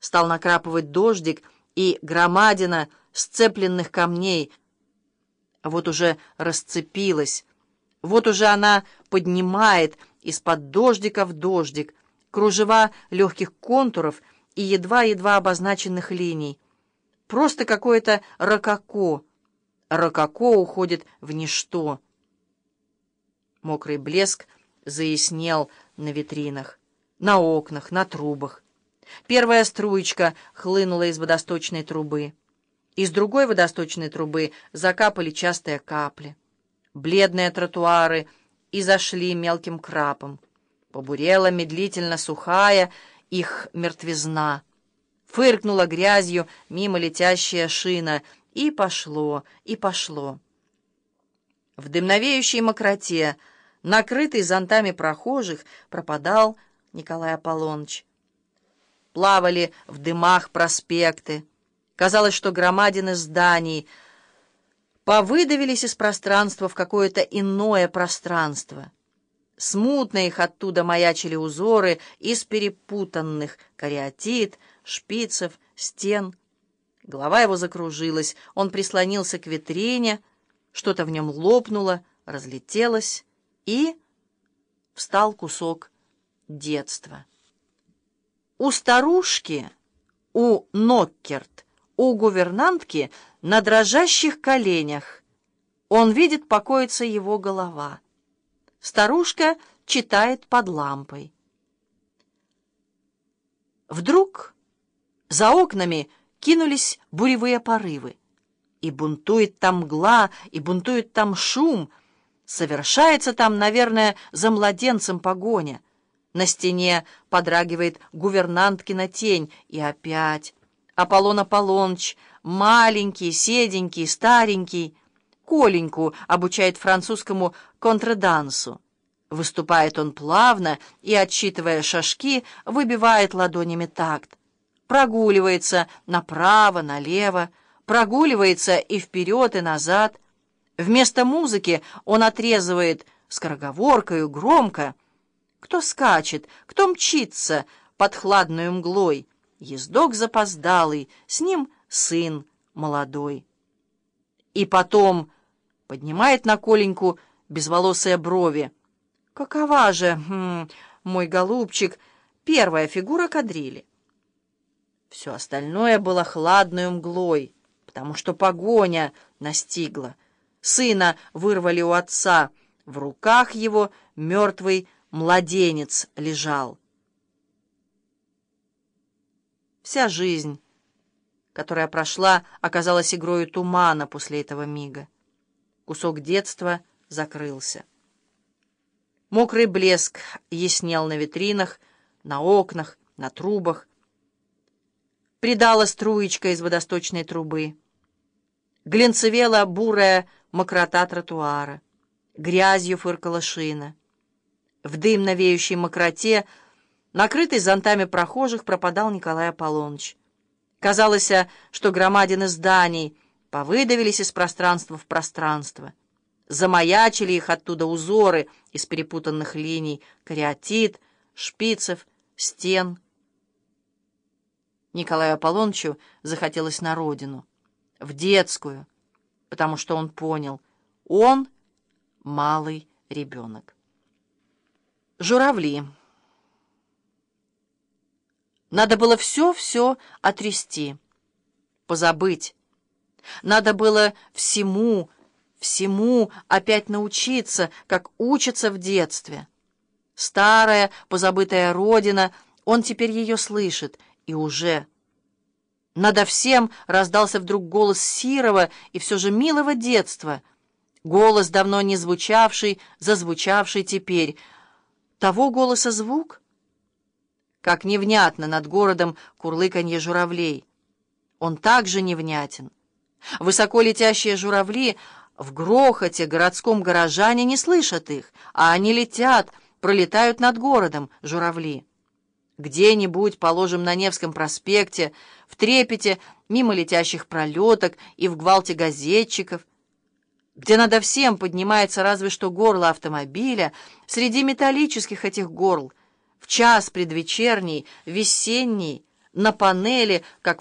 Стал накрапывать дождик, и громадина сцепленных камней вот уже расцепилась, вот уже она поднимает из-под дождика в дождик кружева легких контуров и едва-едва обозначенных линий. Просто какое-то рококо. Рококо уходит в ничто. Мокрый блеск заяснел на витринах, на окнах, на трубах. Первая струечка хлынула из водосточной трубы. Из другой водосточной трубы закапали частые капли. Бледные тротуары и зашли мелким крапом. Побурела медлительно сухая их мертвизна. Фыркнула грязью мимо летящая шина, и пошло, и пошло. В дымновеющей мокроте, накрытый зонтами прохожих, пропадал Николай Аполлоныч. Плавали в дымах проспекты. Казалось, что громадины зданий повыдавились из пространства в какое-то иное пространство. Смутно их оттуда маячили узоры из перепутанных кариатид, шпицев, стен. Голова его закружилась, он прислонился к витрине, что-то в нем лопнуло, разлетелось, и встал кусок детства. У старушки, у Ноккерт, у гувернантки на дрожащих коленях. Он видит, покоится его голова. Старушка читает под лампой. Вдруг за окнами кинулись буревые порывы. И бунтует там мгла, и бунтует там шум. Совершается там, наверное, за младенцем погоня — на стене подрагивает гувернанткина тень. И опять Аполлон Аполлоныч, маленький, седенький, старенький, Коленьку обучает французскому контрадансу. Выступает он плавно и, отсчитывая шажки, выбивает ладонями такт. Прогуливается направо, налево, прогуливается и вперед, и назад. Вместо музыки он отрезывает скороговоркою громко — кто скачет, кто мчится под хладную мглой? Ездок запоздалый, с ним сын молодой. И потом поднимает на Коленьку безволосые брови. Какова же, хм, мой голубчик, первая фигура кадрили? Все остальное было хладную мглой, потому что погоня настигла. Сына вырвали у отца, в руках его мертвый младенец лежал. Вся жизнь, которая прошла, оказалась игрою тумана после этого мига. Кусок детства закрылся. Мокрый блеск яснел на витринах, на окнах, на трубах. Придала струечка из водосточной трубы. Глинцевела бурая мокрота тротуара. Грязью фыркала шина. В дымно веющей мокроте, накрытый зонтами прохожих, пропадал Николай Аполлоныч. Казалось, что громадины зданий повыдавились из пространства в пространство. Замаячили их оттуда узоры из перепутанных линий, кариатид, шпицев, стен. Николаю Аполлонычу захотелось на родину, в детскую, потому что он понял, он малый ребенок. Журавли. Надо было все-все отрести, позабыть. Надо было всему, всему опять научиться, как учатся в детстве. Старая, позабытая родина, он теперь ее слышит, и уже... Надо всем раздался вдруг голос Сирова и все же милого детства. Голос, давно не звучавший, зазвучавший теперь — того голоса звук? Как невнятно над городом курлыканье журавлей. Он также невнятен. Высоко летящие журавли в грохоте городском горожане не слышат их, а они летят, пролетают над городом, журавли. Где-нибудь, положим, на Невском проспекте, в трепете мимо летящих пролеток и в гвалте газетчиков, где надо всем поднимается разве что горло автомобиля, среди металлических этих горл, в час предвечерний, весенний, на панели, как